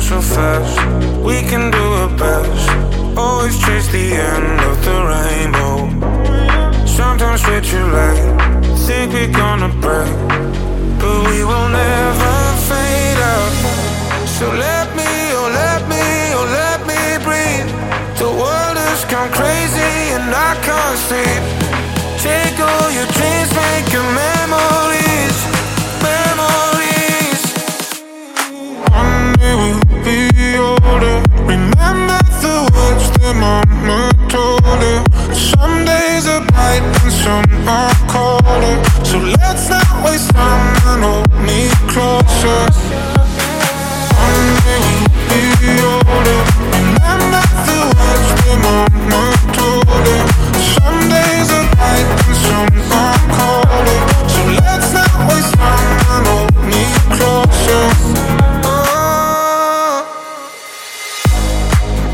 so fast. We can do it best. Always chase the end of the rainbow. Sometimes we're too late. Think we're gonna break, but we will never fade out. So let me, oh let me, oh let me breathe. The world has gone crazy and I can't sleep. Take all your dreams, make are colder. So let's not waste time and hold me closer. One day we'll be older. Remember the words that mama told her. Some days are bright and some are colder. So let's not waste time and hold me closer.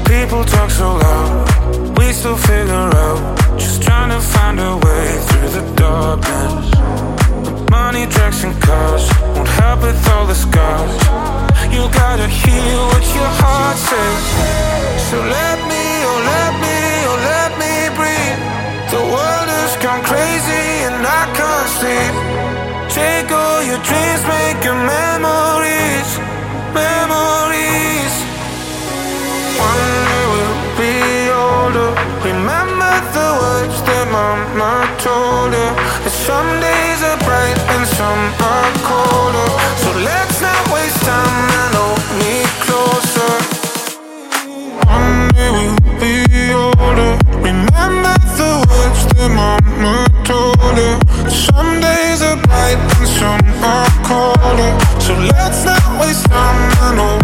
People talk so loud, we still figure out. Just trying to find a way all the scars. You gotta hear what your heart says. So let me, oh let me, oh let me breathe. The world has gone crazy and I can't sleep. Take all your dreams, make your memories, memories. One day we'll be older. Remember the words that mama told her. That someday some. So let's not waste time. I know